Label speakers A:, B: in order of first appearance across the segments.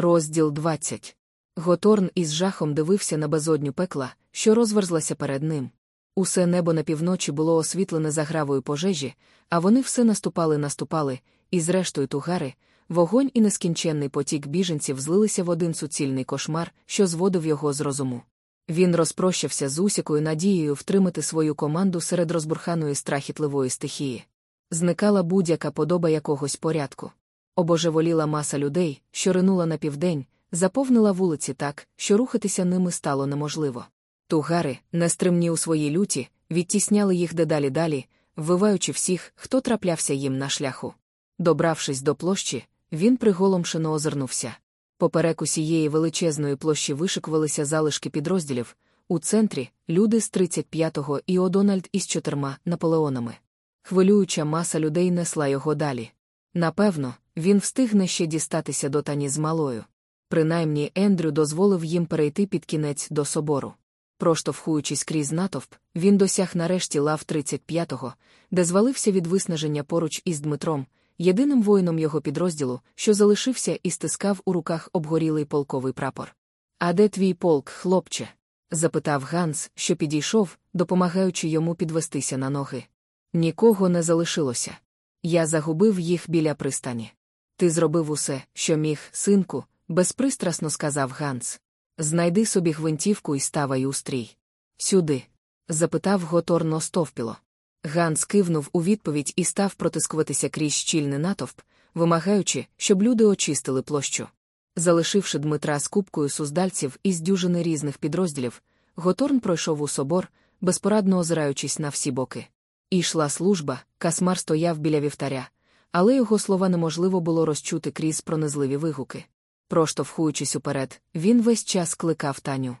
A: Розділ 20. Готорн із жахом дивився на безодню пекла, що розверзлася перед ним. Усе небо на півночі було освітлене загравою пожежі, а вони все наступали, наступали, і, зрештою, тугари, вогонь і нескінченний потік біженців злилися в один суцільний кошмар, що зводив його з розуму. Він розпрощався з усякою надією втримати свою команду серед розбурханої страхітливої стихії. Зникала будь-яка подоба якогось порядку. Обожеволіла маса людей, що ринула на південь, заповнила вулиці так, що рухатися ними стало неможливо. Тугари, нестримні у своїй люті, відтісняли їх дедалі далі, вбиваючи всіх, хто траплявся їм на шляху. Добравшись до площі, він приголомшено озирнувся. Поперек усієї величезної площі вишикувалися залишки підрозділів, у центрі люди з 35-го і Одональд із чотирма наполеонами. Хвилююча маса людей несла його далі. Напевно, він встигне ще дістатися до тані з малою. Принаймні Ендрю дозволив їм перейти під кінець до собору. Проштовхуючись крізь натовп, він досяг нарешті лав 35-го, де звалився від виснаження поруч із Дмитром, єдиним воїном його підрозділу, що залишився і стискав у руках обгорілий полковий прапор. А де твій полк, хлопче? запитав Ганс, що підійшов, допомагаючи йому підвестися на ноги. Нікого не залишилося. Я загубив їх біля пристані. Ти зробив усе, що міг, синку, безпристрасно сказав Ганс. Знайди собі гвинтівку і ставай у стрій. Сюди. запитав готорно стовпіло. Ганс кивнув у відповідь і став протискуватися крізь щільний натовп, вимагаючи, щоб люди очистили площу. Залишивши Дмитра з купкою суздальців із дюжини різних підрозділів, Готорн пройшов у собор, безпорадно озираючись на всі боки. Ішла служба, касмар стояв біля вівтаря, але його слова неможливо було розчути крізь пронизливі вигуки. Проштовхуючись уперед, він весь час кликав Таню.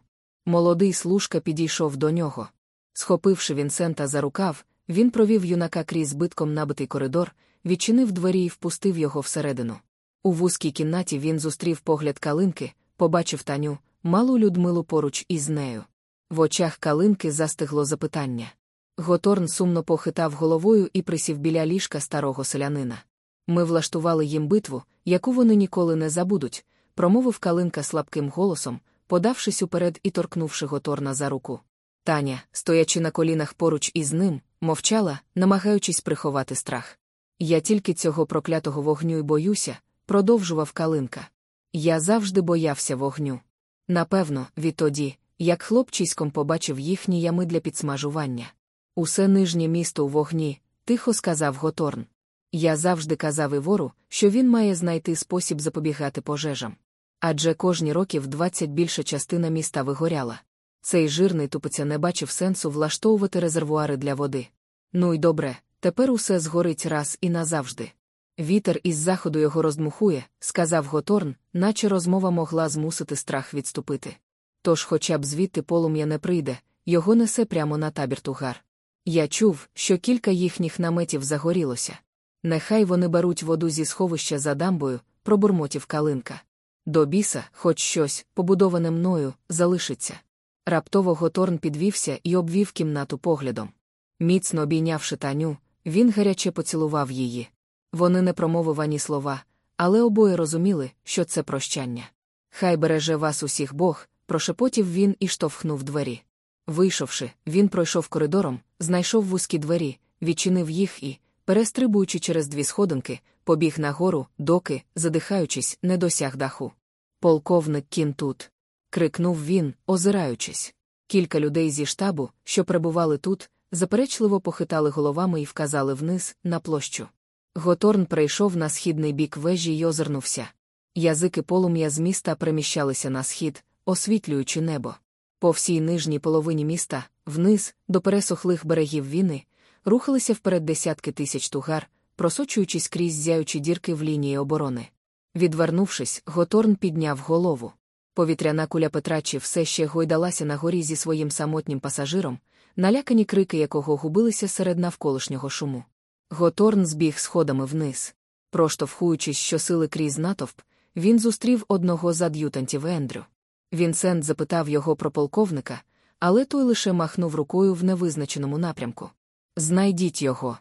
A: Молодий служка підійшов до нього. Схопивши Вінсента за рукав, він провів юнака крізь збитком набитий коридор, відчинив двері і впустив його всередину. У вузькій кімнаті він зустрів погляд калинки, побачив Таню, малу Людмилу поруч із нею. В очах калинки застигло запитання. Готорн сумно похитав головою і присів біля ліжка старого селянина. Ми влаштували їм битву, яку вони ніколи не забудуть, промовив калинка слабким голосом, подавшись уперед і торкнувши Готорна за руку. Таня, стоячи на колінах поруч із ним, мовчала, намагаючись приховати страх. Я тільки цього проклятого вогню й боюся, продовжував калинка. Я завжди боявся вогню. Напевно, відтоді, як хлопчиськом побачив їхні ями для підсмажування. Усе нижнє місто у вогні, тихо сказав Готорн. Я завжди казав Івору, що він має знайти спосіб запобігати пожежам. Адже кожні років двадцять більша частина міста вигоряла. Цей жирний тупиця не бачив сенсу влаштовувати резервуари для води. Ну й добре, тепер усе згорить раз і назавжди. Вітер із заходу його роздмухує, сказав Готорн, наче розмова могла змусити страх відступити. Тож, хоча б звідти полум'я не прийде, його несе прямо на табір тугар. Я чув, що кілька їхніх наметів загорілося. Нехай вони беруть воду зі сховища за дамбою, пробурмотів калинка. До біса, хоч щось, побудоване мною, залишиться. Раптово Готорн підвівся і обвів кімнату поглядом. Міцно обійнявши таню, він гаряче поцілував її. Вони не промовив ані слова, але обоє розуміли, що це прощання. Хай береже вас усіх Бог, прошепотів він і штовхнув двері. Вийшовши, він пройшов коридором, знайшов вузькі двері, відчинив їх і, перестрибуючи через дві сходинки, побіг нагору, доки, задихаючись, не досяг даху. Полковник кін тут. крикнув він, озираючись. Кілька людей зі штабу, що перебували тут, заперечливо похитали головами і вказали вниз, на площу. Готорн прийшов на східний бік вежі й озирнувся. Язики полум'я з міста приміщалися на схід, освітлюючи небо. По всій нижній половині міста, вниз, до пересохлих берегів війни, рухалися вперед десятки тисяч тугар, просочуючись крізь зяючі дірки в лінії оборони. Відвернувшись, Готорн підняв голову. Повітряна куля Петрачі все ще гойдалася на горі зі своїм самотнім пасажиром, налякані крики якого губилися серед навколишнього шуму. Готорн збіг сходами вниз. Проштовхуючись щосили крізь натовп, він зустрів одного з ад'ютантів Ендрю. Вінсент запитав його про полковника, але той лише махнув рукою в невизначеному напрямку. Знайдіть його.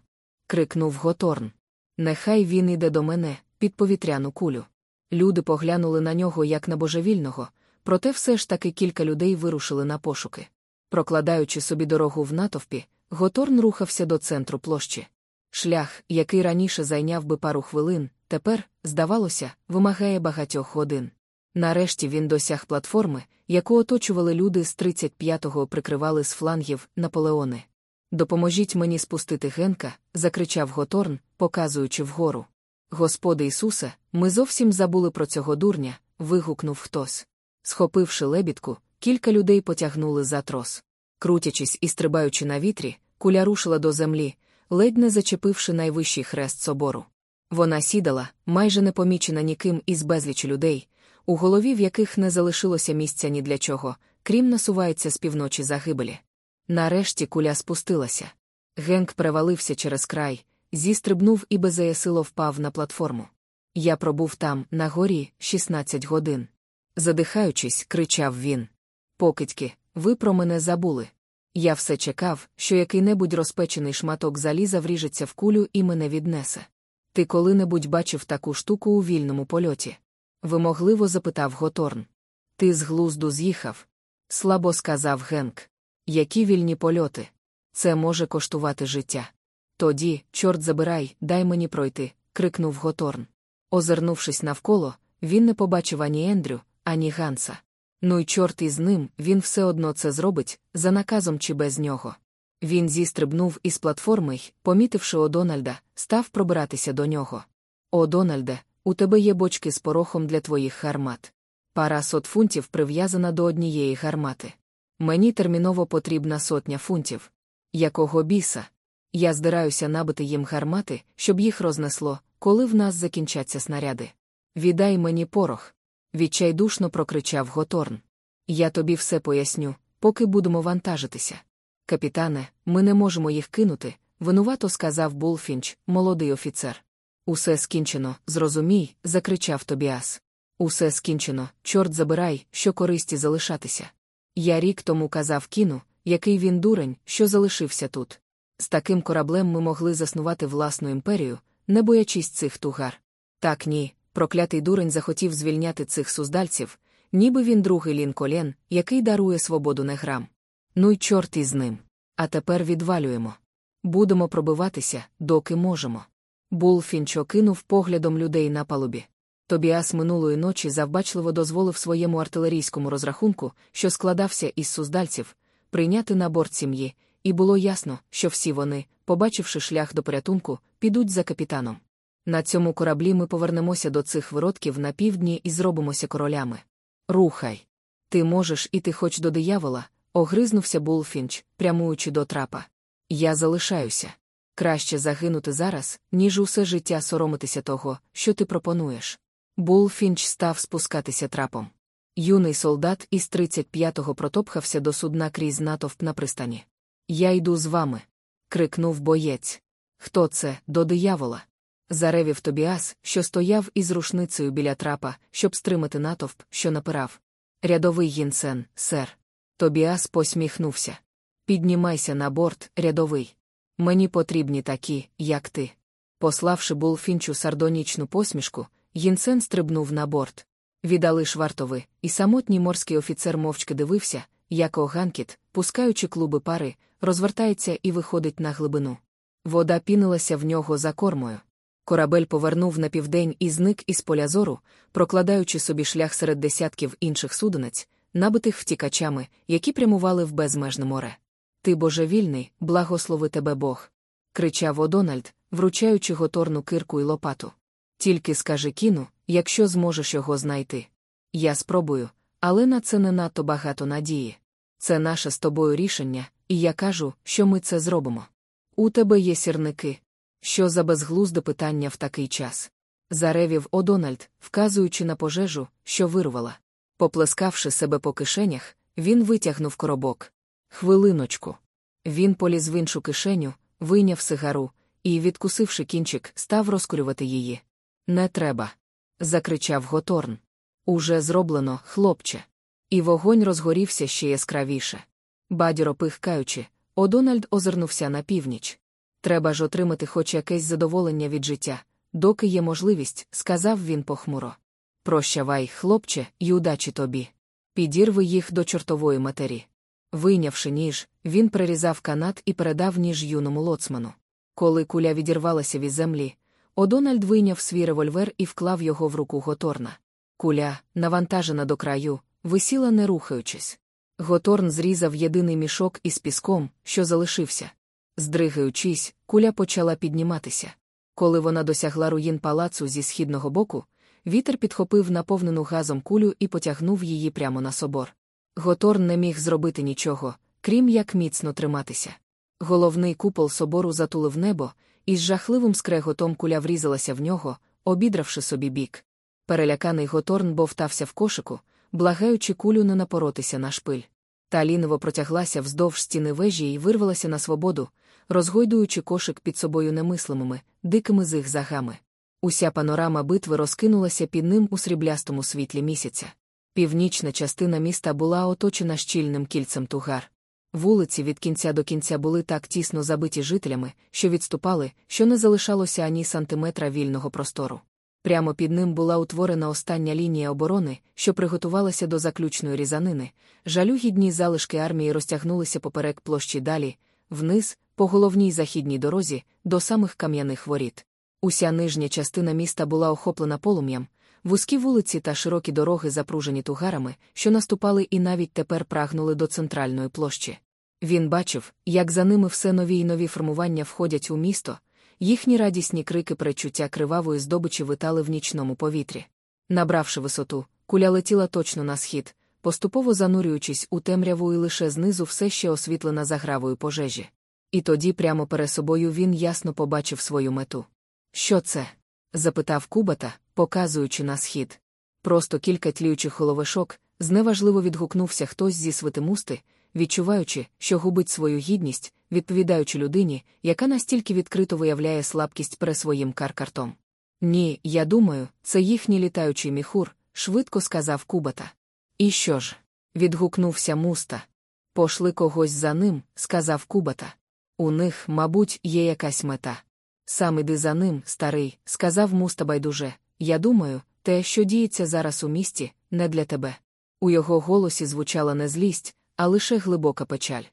A: крикнув Готорн. Нехай він іде до мене, під повітряну кулю. Люди поглянули на нього як на божевільного, проте все ж таки кілька людей вирушили на пошуки. Прокладаючи собі дорогу в натовпі, Готорн рухався до центру площі. Шлях, який раніше зайняв би пару хвилин, тепер, здавалося, вимагає багатьох годин. Нарешті він досяг платформи, яку оточували люди з 35-го прикривали з флангів Наполеони. Допоможіть мені спустити Генка, закричав Готорн, показуючи вгору. Господи Ісусе, ми зовсім забули про цього дурня, вигукнув хтось. Схопивши лебідку, кілька людей потягнули за трос. Крутячись і стрибаючи на вітрі, куля рушила до землі, ледь не зачепивши найвищий хрест собору. Вона сідала, майже не помічена ніким із безлічі людей, у голові в яких не залишилося місця ні для чого, крім насувається з півночі загибелі. Нарешті куля спустилася. Генк перевалився через край, зістрибнув і беззаясило впав на платформу. Я пробув там, на горі, 16 годин. Задихаючись, кричав він. Покидьки, ви про мене забули. Я все чекав, що який-небудь розпечений шматок заліза вріжеться в кулю і мене віднесе. Ти коли-небудь бачив таку штуку у вільному польоті? Вимогливо запитав Готорн. Ти з глузду з'їхав? Слабо сказав Генк. Які вільні польоти? Це може коштувати життя. Тоді, чорт забирай, дай мені пройти, крикнув Готорн. Озирнувшись навколо, він не побачив ані Ендрю, ані Ганса. Ну й чорт із ним, він все одно це зробить, за наказом чи без нього. Він зістрибнув із платформи й, помітивши Одональда, став пробиратися до нього. О, Дональде, у тебе є бочки з порохом для твоїх гармат. Пара сот фунтів прив'язана до однієї гармати. Мені терміново потрібна сотня фунтів. Якого біса? Я здираюся набити їм гармати, щоб їх рознесло, коли в нас закінчаться снаряди. Віддай мені порох. Відчайдушно прокричав Готорн. Я тобі все поясню, поки будемо вантажитися. Капітане, ми не можемо їх кинути, винувато сказав Булфінч, молодий офіцер. Усе скінчено, зрозумій, закричав Тобіас. Усе скінчено, чорт забирай, що користі залишатися. Я рік тому казав кіну, який він дурень, що залишився тут. З таким кораблем ми могли заснувати власну імперію, не боячись цих тугар. Так ні, проклятий дурень захотів звільняти цих суздальців, ніби він другий лінколен, який дарує свободу не грам. Ну й чорт із ним. А тепер відвалюємо. Будемо пробиватися, доки можемо. Булфінч окинув поглядом людей на палубі. Тобіас минулої ночі завбачливо дозволив своєму артилерійському розрахунку, що складався із суздальців, прийняти на борт сім'ї, і було ясно, що всі вони, побачивши шлях до порятунку, підуть за капітаном. На цьому кораблі ми повернемося до цих виродків на півдні і зробимося королями. Рухай. Ти можеш іти хоч до диявола, огризнувся Булфінч, прямуючи до трапа. Я залишаюся. Краще загинути зараз, ніж усе життя соромитися того, що ти пропонуєш. Булфінч став спускатися трапом. Юний солдат із 35-го протопхався до судна крізь натовп на пристані. Я йду з вами. крикнув боєць. Хто це, до диявола? Заревів Тобіас, що стояв із рушницею біля трапа, щоб стримати натовп, що напирав. Рядовий гінсен, сер. Тобіас посміхнувся. Піднімайся на борт, рядовий. Мені потрібні такі, як ти. Пославши Булфінчу сардонічну посмішку, Гінсен стрибнув на борт. Віддали швартови, і самотній морський офіцер мовчки дивився, як Оганкіт, пускаючи клуби пари, розвертається і виходить на глибину. Вода пінилася в нього за кормою. Корабель повернув на південь і зник із поля зору, прокладаючи собі шлях серед десятків інших суденець, набитих втікачами, які прямували в безмежне море. Ти божевільний, благослови тебе Бог. кричав Одональд, вручаючи готорну кирку і лопату. Тільки скажи кіну, якщо зможеш його знайти. Я спробую, але на це не надто багато надії. Це наше з тобою рішення, і я кажу, що ми це зробимо. У тебе є сірники. Що за безглузде питання в такий час? Заревів Одональд, вказуючи на пожежу, що вирвала. Поплескавши себе по кишенях, він витягнув коробок. Хвилиночку. Він поліз в іншу кишеню, вийняв сигару і, відкусивши кінчик, став розкурювати її. Не треба. закричав Готорн. Уже зроблено, хлопче. І вогонь розгорівся ще яскравіше. Бадьоро пихкаючи, Одональд озирнувся на північ. Треба ж отримати хоч якесь задоволення від життя, доки є можливість, сказав він похмуро. Прощавай, хлопче, й удачі тобі. Підірви їх до чортової матері. Вийнявши ніж, він прирізав канат і передав ніж юному лоцману. Коли куля відірвалася від землі, Одональд вийняв свій револьвер і вклав його в руку Готорна. Куля, навантажена до краю, висіла не рухаючись. Готорн зрізав єдиний мішок із піском, що залишився. Здригаючись, куля почала підніматися. Коли вона досягла руїн палацу зі східного боку, вітер підхопив наповнену газом кулю і потягнув її прямо на собор. Готорн не міг зробити нічого, крім як міцно триматися. Головний купол собору затулив небо, і з жахливим скреготом куля врізалася в нього, обідравши собі бік. Переляканий Готорн бовтався в кошику, благаючи кулю не напоротися на шпиль. Та ліново протяглася вздовж стіни вежі і вирвалася на свободу, розгойдуючи кошик під собою немислимими, дикими зигзагами. Уся панорама битви розкинулася під ним у сріблястому світлі місяця. Північна частина міста була оточена щільним кільцем тугар. Вулиці від кінця до кінця були так тісно забиті жителями, що відступали, що не залишалося ані сантиметра вільного простору. Прямо під ним була утворена остання лінія оборони, що приготувалася до заключної різанини. Жалюгідні залишки армії розтягнулися поперек площі далі, вниз, по головній західній дорозі, до самих кам'яних воріт. Уся нижня частина міста була охоплена полум'ям, вузькі вулиці та широкі дороги запружені тугарами, що наступали і навіть тепер прагнули до центральної площі. Він бачив, як за ними все нові й нові формування входять у місто, їхні радісні крики перечуття кривавої здобичі витали в нічному повітрі. Набравши висоту, куля летіла точно на схід, поступово занурюючись у темряву і лише знизу все ще освітлена загравою пожежі. І тоді прямо перед собою він ясно побачив свою мету. Що це? Запитав Кубата, показуючи на схід. Просто кілька тліючих головешок, зневажливо відгукнувся хтось зі свитимусти, відчуваючи, що губить свою гідність, відповідаючи людині, яка настільки відкрито виявляє слабкість перед своїм каркартом. Ні, я думаю, це їхній літаючий міхур, швидко сказав Кубата. І що ж? відгукнувся муста. Пошли когось за ним, сказав Кубата. У них, мабуть, є якась мета. Сам іди за ним, старий, сказав муста байдуже. Я думаю, те, що діється зараз у місті, не для тебе. У його голосі звучала не злість, а лише глибока печаль.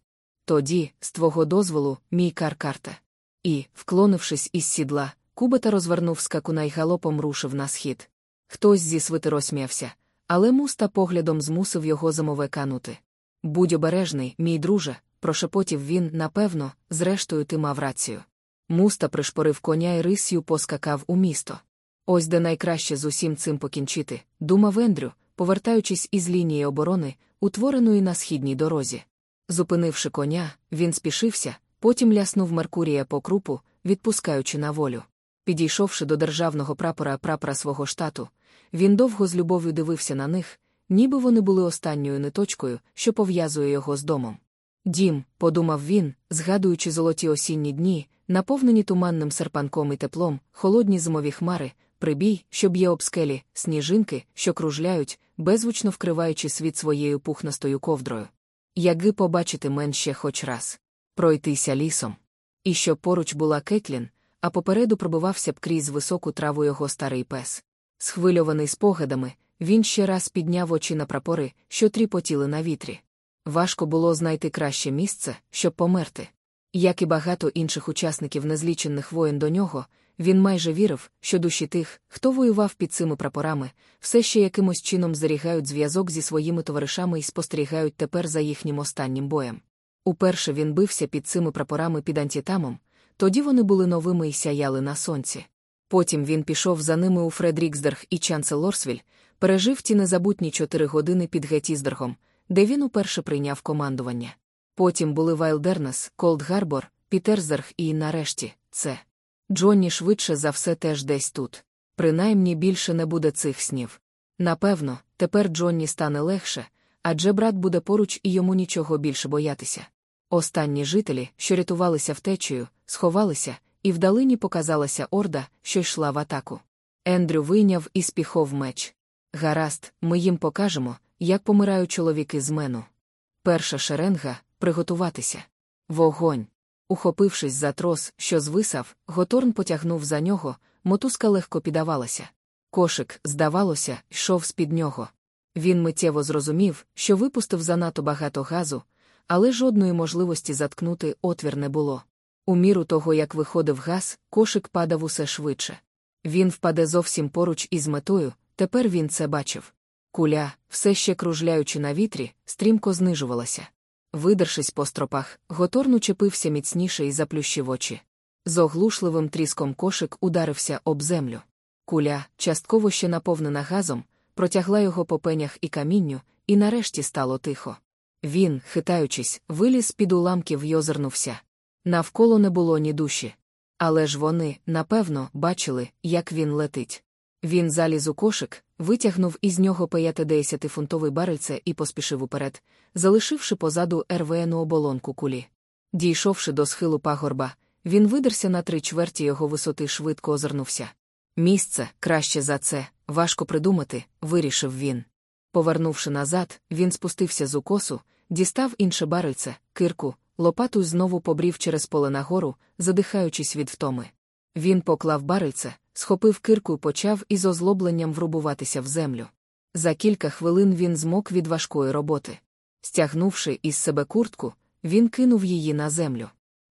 A: Тоді, з твого дозволу, мій каркарте. І, вклонившись із сідла, Кубата розвернув скакуна й галопом рушив на схід. Хтось зі свити розсміявся, але муста поглядом змусив його замовеканути. Будь обережний, мій друже, прошепотів він, напевно, зрештою ти мав рацію. Муста пришпорив коня і рисью поскакав у місто. Ось де найкраще з усім цим покінчити, думав Ендрю, повертаючись із лінії оборони, утвореної на східній дорозі. Зупинивши коня, він спішився, потім ляснув Меркурія по крупу, відпускаючи на волю. Підійшовши до державного прапора прапора свого штату, він довго з любов'ю дивився на них, ніби вони були останньою ниточкою, що пов'язує його з домом. Дім, подумав він, згадуючи золоті осінні дні, наповнені туманним серпанком і теплом, холодні зимові хмари, прибій, що б'є об скелі, сніжинки, що кружляють, беззвучно вкриваючи світ своєю пухнастою ковдрою. Яги побачити менше хоч раз, пройтися лісом. І що поруч була Кетлін, а попереду пробивався б крізь високу траву його старий пес. Схвильований спогадами, він ще раз підняв очі на прапори, що тріпотіли на вітрі. Важко було знайти краще місце, щоб померти. Як і багато інших учасників незлічених воєн до нього, він майже вірив, що душі тих, хто воював під цими прапорами, все ще якимось чином зберігають зв'язок зі своїми товаришами і спостерігають тепер за їхнім останнім боєм. Уперше він бився під цими прапорами під Антітамом, тоді вони були новими і сяяли на сонці. Потім він пішов за ними у Фредріксберг і Чанселорсвіль, пережив ті незабутні чотири години під Геттісбергом, де він уперше прийняв командування. Потім були Вайлдернес, Колд Гарбор, Пітерсберг і, нарешті, це. Джонні швидше за все теж десь тут. Принаймні більше не буде цих снів. Напевно, тепер Джонні стане легше, адже брат буде поруч і йому нічого більше боятися. Останні жителі, що рятувалися втечею, сховалися, і вдалині показалася орда, що йшла в атаку. Ендрю вийняв і спіхов меч. Гаразд, ми їм покажемо, як помирають чоловіки з мену. Перша шеренга приготуватися. Вогонь. Ухопившись за трос, що звисав, Готорн потягнув за нього, мотузка легко піддавалася. Кошик, здавалося, йшов з-під нього. Він миттєво зрозумів, що випустив занадто багато газу, але жодної можливості заткнути отвір не було. У міру того, як виходив газ, кошик падав усе швидше. Він впаде зовсім поруч із метою, тепер він це бачив. Куля, все ще кружляючи на вітрі, стрімко знижувалася. Видершись по стропах, Готорн учепився міцніше і заплющив очі. З оглушливим тріском кошик ударився об землю. Куля, частково ще наповнена газом, протягла його по пенях і камінню, і нарешті стало тихо. Він, хитаючись, виліз під уламків й озирнувся. Навколо не було ні душі. Але ж вони, напевно, бачили, як він летить. Він заліз у кошик, витягнув із нього 50-фунтовий барельце і поспішив уперед, залишивши позаду РВНу оболонку кулі. Дійшовши до схилу пагорба, він видерся на три чверті його висоти швидко озирнувся. Місце, краще за це, важко придумати, вирішив він. Повернувши назад, він спустився з укосу, дістав інше барельце, кирку, лопату й знову побрів через поле нагору, задихаючись від втоми. Він поклав барельце, схопив кирку і почав із озлобленням врубуватися в землю. За кілька хвилин він змок від важкої роботи. Стягнувши із себе куртку, він кинув її на землю.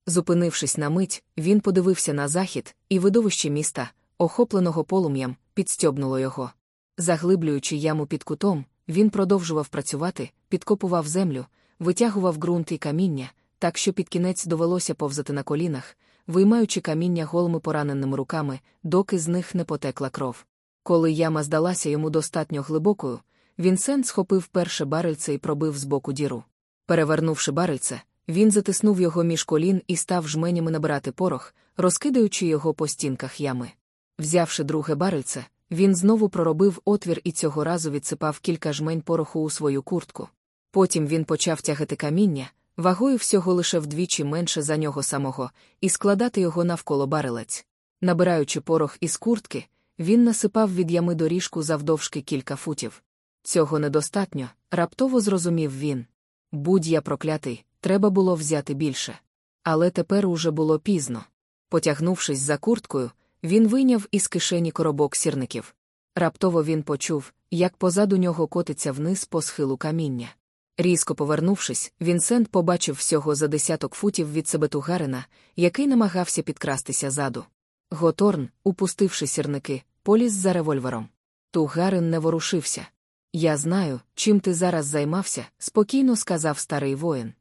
A: Зупинившись на мить, він подивився на захід, і видовище міста, охопленого полум'ям, підстьобнуло його. Заглиблюючи яму під кутом, він продовжував працювати, підкопував землю, витягував ґрунт і каміння, так що під кінець довелося повзати на колінах, виймаючи каміння голими пораненими руками, доки з них не потекла кров. Коли яма здалася йому достатньо глибокою, Вінсент схопив перше барельце і пробив з боку діру. Перевернувши барельце, він затиснув його між колін і став жменями набирати порох, розкидаючи його по стінках ями. Взявши друге барельце, він знову проробив отвір і цього разу відсипав кілька жмень пороху у свою куртку. Потім він почав тягати каміння, вагою всього лише вдвічі менше за нього самого, і складати його навколо барелець. Набираючи порох із куртки, він насипав від ями доріжку завдовжки кілька футів. Цього недостатньо, раптово зрозумів він. Будь я проклятий, треба було взяти більше. Але тепер уже було пізно. Потягнувшись за курткою, він вийняв із кишені коробок сірників. Раптово він почув, як позаду нього котиться вниз по схилу каміння. Різко повернувшись, Вінсент побачив всього за десяток футів від себе тугарина, який намагався підкрастися заду. Готорн, упустивши сірники, поліз за револьвером. Тугарин не ворушився. Я знаю, чим ти зараз займався, спокійно сказав старий воїн.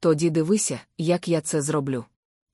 A: Тоді дивися, як я це зроблю.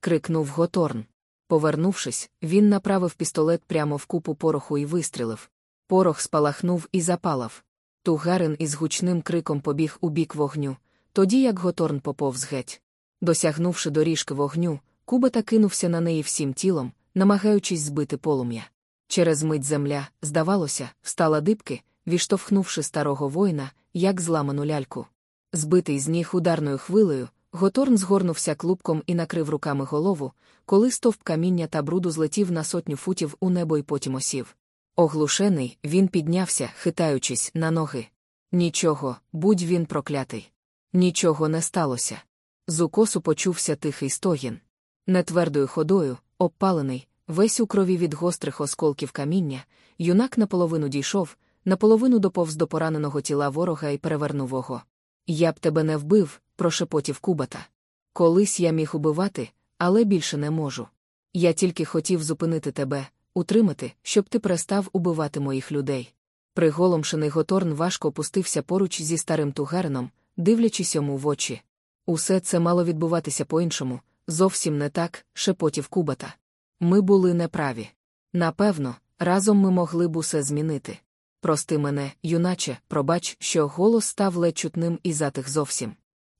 A: крикнув Готорн. Повернувшись, він направив пістолет прямо в купу пороху і вистрілив. Порох спалахнув і запалав. Тугарин із гучним криком побіг у бік вогню, тоді як Готорн поповз геть. Досягнувши доріжки вогню, Кубата кинувся на неї всім тілом, намагаючись збити полум'я. Через мить земля, здавалося, встала дибки, віштовхнувши старого воїна, як зламану ляльку. Збитий з ніг ударною хвилею, Готорн згорнувся клубком і накрив руками голову, коли стовп каміння та бруду злетів на сотню футів у небо і потім осів. Оглушений, він піднявся, хитаючись, на ноги. Нічого, будь він проклятий. Нічого не сталося. З укосу почувся тихий стогін. Нетвердою ходою, обпалений, весь у крові від гострих осколків каміння, юнак наполовину дійшов, наполовину доповз до пораненого тіла ворога і перевернув його. Я б тебе не вбив, прошепотів Кубата. Колись я міг убивати, але більше не можу. Я тільки хотів зупинити тебе, утримати, щоб ти перестав убивати моїх людей. Приголомшений Готорн важко опустився поруч зі старим тугарином, дивлячись йому в очі. Усе це мало відбуватися по-іншому, зовсім не так, шепотів Кубата. Ми були неправі. Напевно, разом ми могли б усе змінити. Прости мене, юначе, пробач, що голос став ледь чутним і затих зовсім.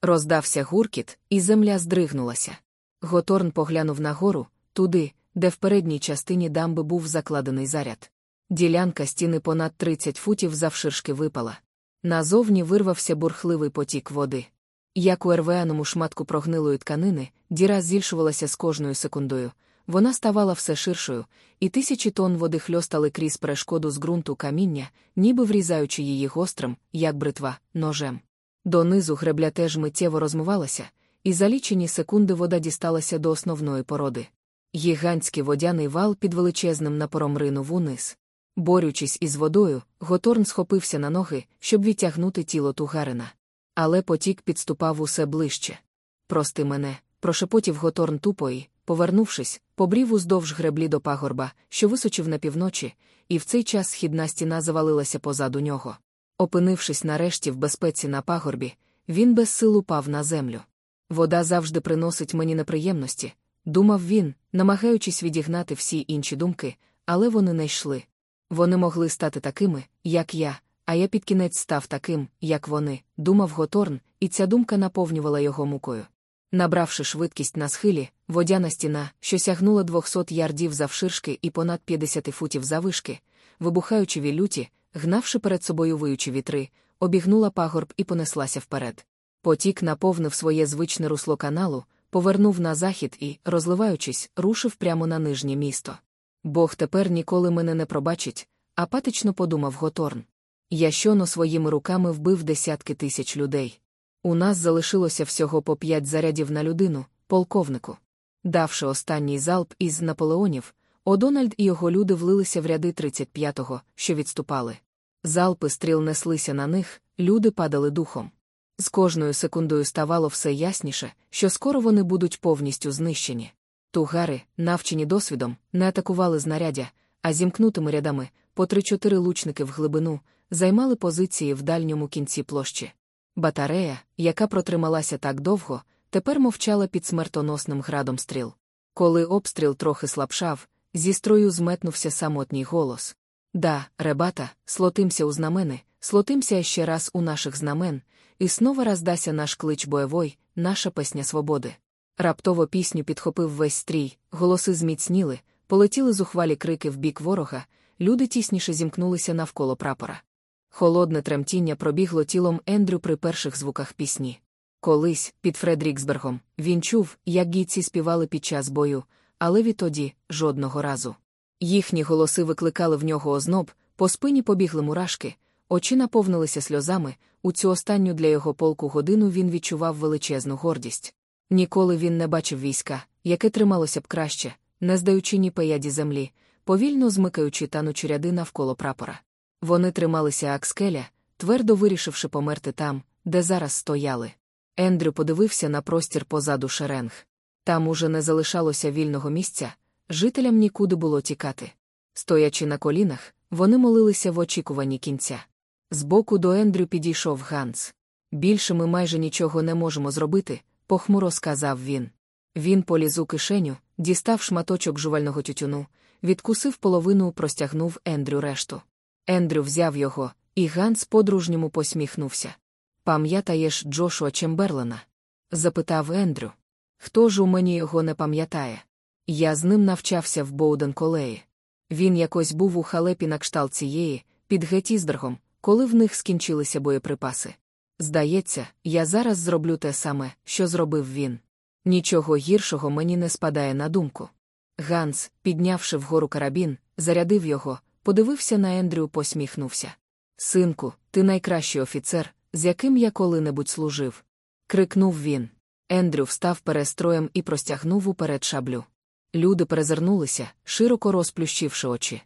A: Роздався гуркіт, і земля здригнулася. Готорн поглянув нагору, туди, де в передній частині дамби був закладений заряд. Ділянка стіни понад 30 футів завширшки випала. Назовні вирвався бурхливий потік води. Як у рвеаному шматку прогнилої тканини, діра збільшувалася з кожною секундою, вона ставала все ширшою, і тисячі тонн води хльостали крізь перешкоду з ґрунту каміння, ніби врізаючи її гострим, як бритва, ножем. Донизу гребля теж миттєво розмивалася, і за лічені секунди вода дісталася до основної породи. Гігантський водяний вал під величезним напором ринув униз. Борючись із водою, Готорн схопився на ноги, щоб відтягнути тіло Тугарина. Але потік підступав усе ближче. Прости мене, прошепотів Готорн тупо і, повернувшись, побрів уздовж греблі до пагорба, що височив на півночі, і в цей час східна стіна завалилася позаду нього. Опинившись нарешті в безпеці на пагорбі, він без сил упав на землю. Вода завжди приносить мені неприємності, думав він, намагаючись відігнати всі інші думки, але вони не йшли. Вони могли стати такими, як я, а я під кінець став таким, як вони, думав Готорн, і ця думка наповнювала його мукою. Набравши швидкість на схилі, водяна стіна, що сягнула 200 ярдів завширшки і понад 50 футів завишки, вибухаючи вілюті, гнавши перед собою виючі вітри, обігнула пагорб і понеслася вперед. Потік наповнив своє звичне русло каналу, повернув на захід і, розливаючись, рушив прямо на нижнє місто. Бог тепер ніколи мене не пробачить, апатично подумав Готорн. Я щоно своїми руками вбив десятки тисяч людей. У нас залишилося всього по п'ять зарядів на людину, полковнику. Давши останній залп із Наполеонів, Одональд і його люди влилися в ряди 35-го, що відступали. Залпи стріл неслися на них, люди падали духом. З кожною секундою ставало все ясніше, що скоро вони будуть повністю знищені. Тугари, навчені досвідом, не атакували знаряддя, а зімкнутими рядами, по три-чотири лучники в глибину, займали позиції в дальньому кінці площі. Батарея, яка протрималася так довго, тепер мовчала під смертоносним градом стріл. Коли обстріл трохи слабшав, зі строю зметнувся самотній голос. Да, ребата, слотимся у знамени, слотимся ще раз у наших знамен, і снова раздася наш клич бойовой, наша песня свободи. Раптово пісню підхопив весь стрій, голоси зміцніли, полетіли зухвалі крики в бік ворога, люди тісніше зімкнулися навколо прапора. Холодне тремтіння пробігло тілом Ендрю при перших звуках пісні. Колись, під Фредріксбергом, він чув, як гійці співали під час бою, але відтоді жодного разу. Їхні голоси викликали в нього озноб, по спині побігли мурашки, очі наповнилися сльозами. У цю останню для його полку годину він відчував величезну гордість. Ніколи він не бачив війська, яке трималося б краще, не здаючи ні пеяді землі, повільно змикаючи танучі ряди навколо прапора. Вони трималися акскеля, твердо вирішивши померти там, де зараз стояли. Ендрю подивився на простір позаду шеренг. Там уже не залишалося вільного місця, жителям нікуди було тікати. Стоячи на колінах, вони молилися в очікуванні кінця. Збоку до Ендрю підійшов Ганс. Більше ми майже нічого не можемо зробити, похмуро сказав він. Він поліз у кишеню, дістав шматочок жувального тютюну, відкусив половину, простягнув Ендрю решту. Ендрю взяв його, і Ганс по-дружньому посміхнувся. Пам'ятаєш Джошуа Чемберлена? запитав Ендрю. Хто ж у мені його не пам'ятає? Я з ним навчався в Боуден колеї. Він якось був у халепі на кшталт цієї, під Геттісбергом, коли в них скінчилися боєприпаси. Здається, я зараз зроблю те саме, що зробив він. Нічого гіршого мені не спадає на думку. Ганс, піднявши вгору карабін, зарядив його, подивився на Ендрю, посміхнувся. Синку, ти найкращий офіцер, з яким я коли-небудь служив. крикнув він. Ендрю встав перестроєм і простягнув уперед шаблю. Люди перезирнулися, широко розплющивши очі.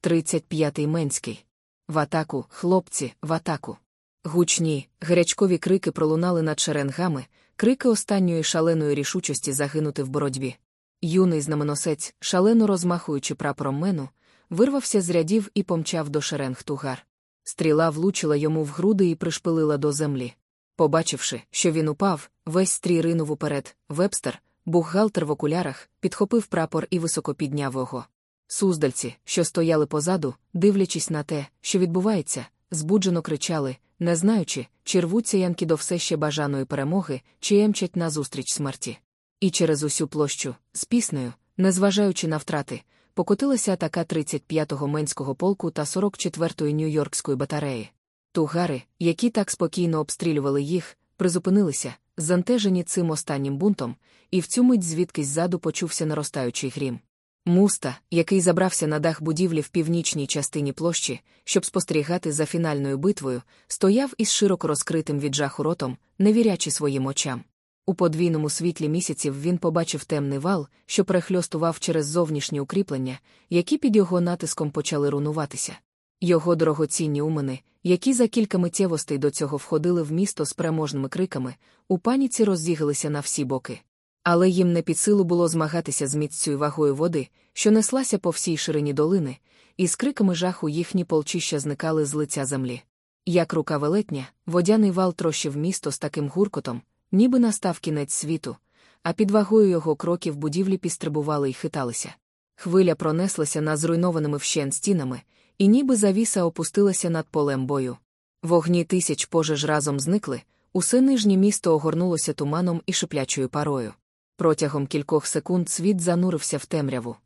A: Тридцять п'ятий Менський. В атаку, хлопці, в атаку. Гучні, гарячкові крики пролунали над шеренгами, крики останньої шаленої рішучості загинути в боротьбі. Юний знаменосець, шалено розмахуючи прапором мену, вирвався з рядів і помчав до шеренг тугар. Стріла влучила йому в груди і пришпилила до землі. Побачивши, що він упав, весь стрій ринув уперед, вебстер, бухгалтер в окулярах, підхопив прапор і високо підняв його. Суздальці, що стояли позаду, дивлячись на те, що відбувається, збуджено кричали, не знаючи, чи рвуться янки до все ще бажаної перемоги, чи емчать назустріч смерті. І через усю площу, з піснею, незважаючи на втрати, покотилася атака 35-го Менського полку та 44-ї Нью-Йоркської батареї. Тугари, які так спокійно обстрілювали їх, призупинилися, зантежені цим останнім бунтом, і в цю мить звідкись ззаду почувся наростаючий грім. Муста, який забрався на дах будівлі в північній частині площі, щоб спостерігати за фінальною битвою, стояв із широко розкритим від жаху ротом, не вірячи своїм очам. У подвійному світлі місяців він побачив темний вал, що перехльостував через зовнішні укріплення, які під його натиском почали рунуватися. Його дорогоцінні умени, які за кілька миттєвостей до цього входили в місто з переможними криками, у паніці роззігалися на всі боки. Але їм не під силу було змагатися з міццю вагою води, що неслася по всій ширині долини, і з криками жаху їхні полчища зникали з лиця землі. Як рука велетня, водяний вал трощив місто з таким гуркотом, ніби настав кінець світу, а під вагою його кроків будівлі пістрибували й хиталися. Хвиля пронеслася над зруйнованими вщен стінами, і ніби завіса опустилася над полем бою. Вогні тисяч пожеж разом зникли, усе нижнє місто огорнулося туманом і шиплячою парою. Протягом кількох секунд світ занурився в темряву.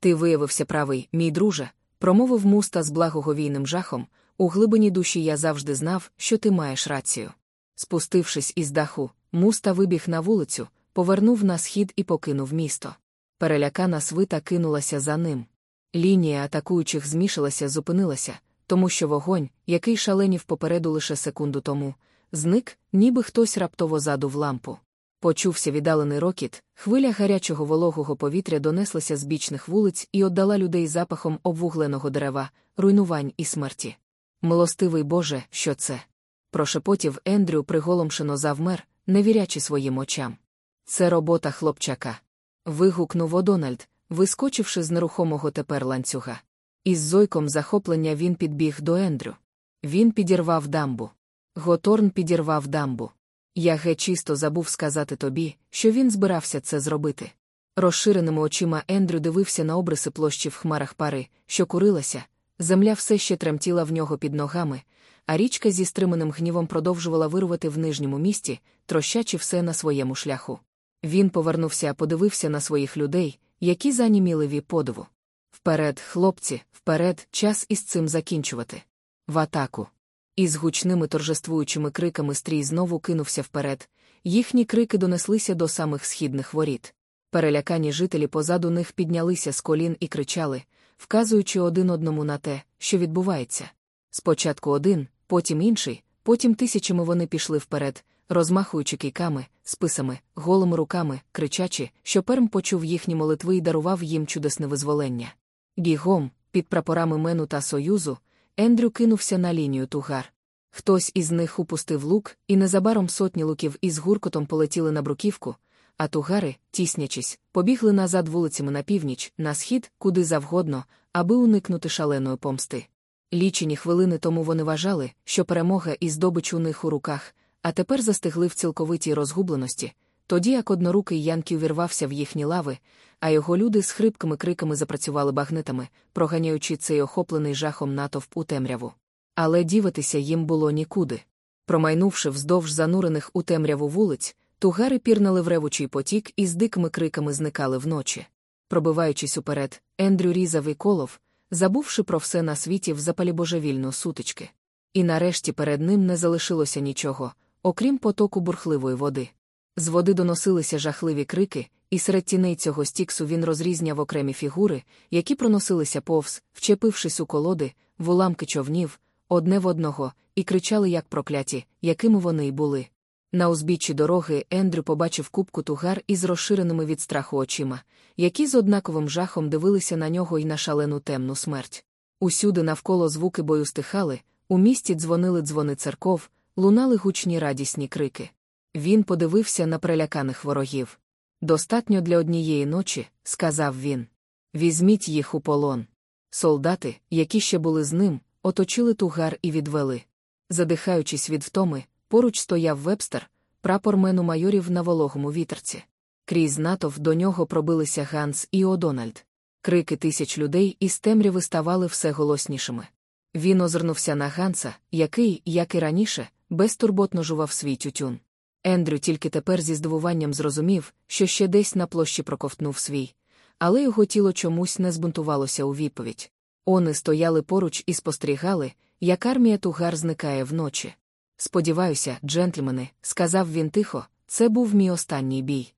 A: Ти виявився правий, мій друже, промовив муста з благоговійним жахом. У глибині душі я завжди знав, що ти маєш рацію. Спустившись із даху, муста вибіг на вулицю, повернув на схід і покинув місто. Перелякана свита кинулася за ним. Лінія атакуючих змішалася, зупинилася, тому що вогонь, який шаленів попереду лише секунду тому, зник, ніби хтось раптово задув лампу. Почувся віддалений рокіт, хвиля гарячого вологого повітря донеслася з бічних вулиць і отдала людей запахом обвугленого дерева, руйнувань і смерті. Милостивий Боже, що це? Прошепотів Ендрю приголомшено завмер, не вірячи своїм очам. Це робота хлопчака. Вигукнув Одональд, вискочивши з нерухомого тепер ланцюга. Із зойком захоплення він підбіг до Ендрю. Він підірвав дамбу. Готорн підірвав дамбу. Я ге чисто забув сказати тобі, що він збирався це зробити. Розширеними очима Ендрю дивився на обриси площі в хмарах пари, що курилася, земля все ще тремтіла в нього під ногами, а річка зі стриманим гнівом продовжувала вирувати в нижньому місті, трощачи все на своєму шляху. Він повернувся, подивився на своїх людей, які заніміли ві подиву. Вперед, хлопці, вперед, час із цим закінчувати. В атаку. Із гучними торжествуючими криками стрій знову кинувся вперед, їхні крики донеслися до самих східних воріт. Перелякані жителі позаду них піднялися з колін і кричали, вказуючи один одному на те, що відбувається. Спочатку один, потім інший, потім тисячами вони пішли вперед, розмахуючи кійками, списами, голими руками, кричачи, що перм почув їхні молитви і дарував їм чудесне визволення. Гігом, під прапорами Мену та Союзу, Ендрю кинувся на лінію тугар. Хтось із них упустив лук, і незабаром сотні луків із гуркотом полетіли на бруківку, а тугари, тіснячись, побігли назад вулицями на північ, на схід, куди завгодно, аби уникнути шаленої помсти. Лічені хвилини тому вони вважали, що перемога і здобич у них у руках, а тепер застигли в цілковитій розгубленості, тоді як однорукий Янкі увірвався в їхні лави, а його люди з хрипкими криками запрацювали багнетами, проганяючи цей охоплений жахом натовп у темряву. Але діватися їм було нікуди. Промайнувши вздовж занурених у темряву вулиць, тугари пірнали в ревучий потік і з дикими криками зникали вночі. Пробиваючись уперед, Ендрю різав і колов, забувши про все на світі в запалі божевільно сутички. І нарешті перед ним не залишилося нічого, окрім потоку бурхливої води. З води доносилися жахливі крики, і серед тіней цього стіксу він розрізняв окремі фігури, які проносилися повз, вчепившись у колоди, в уламки човнів, одне в одного, і кричали, як прокляті, якими вони й були. На узбіччі дороги Ендрю побачив кубку тугар із розширеними від страху очима, які з однаковим жахом дивилися на нього й на шалену темну смерть. Усюди навколо звуки бою стихали, у місті дзвонили дзвони церков, лунали гучні радісні крики. Він подивився на приляканих ворогів. Достатньо для однієї ночі, сказав він. Візьміть їх у полон. Солдати, які ще були з ним, оточили тугар і відвели. Задихаючись від втоми, поруч стояв вебстер, прапор мену майорів на вологому вітерці. Крізь натов до нього пробилися Ганс і Одональд. Крики тисяч людей із темряви ставали все голоснішими. Він озирнувся на Ганса, який, як і раніше, безтурботно жував свій тютюн. Ендрю тільки тепер зі здивуванням зрозумів, що ще десь на площі проковтнув свій, але його тіло чомусь не збунтувалося у відповідь. Вони стояли поруч і спостерігали, як армія тугар зникає вночі. Сподіваюся, джентльмени, сказав він тихо, це був мій останній бій.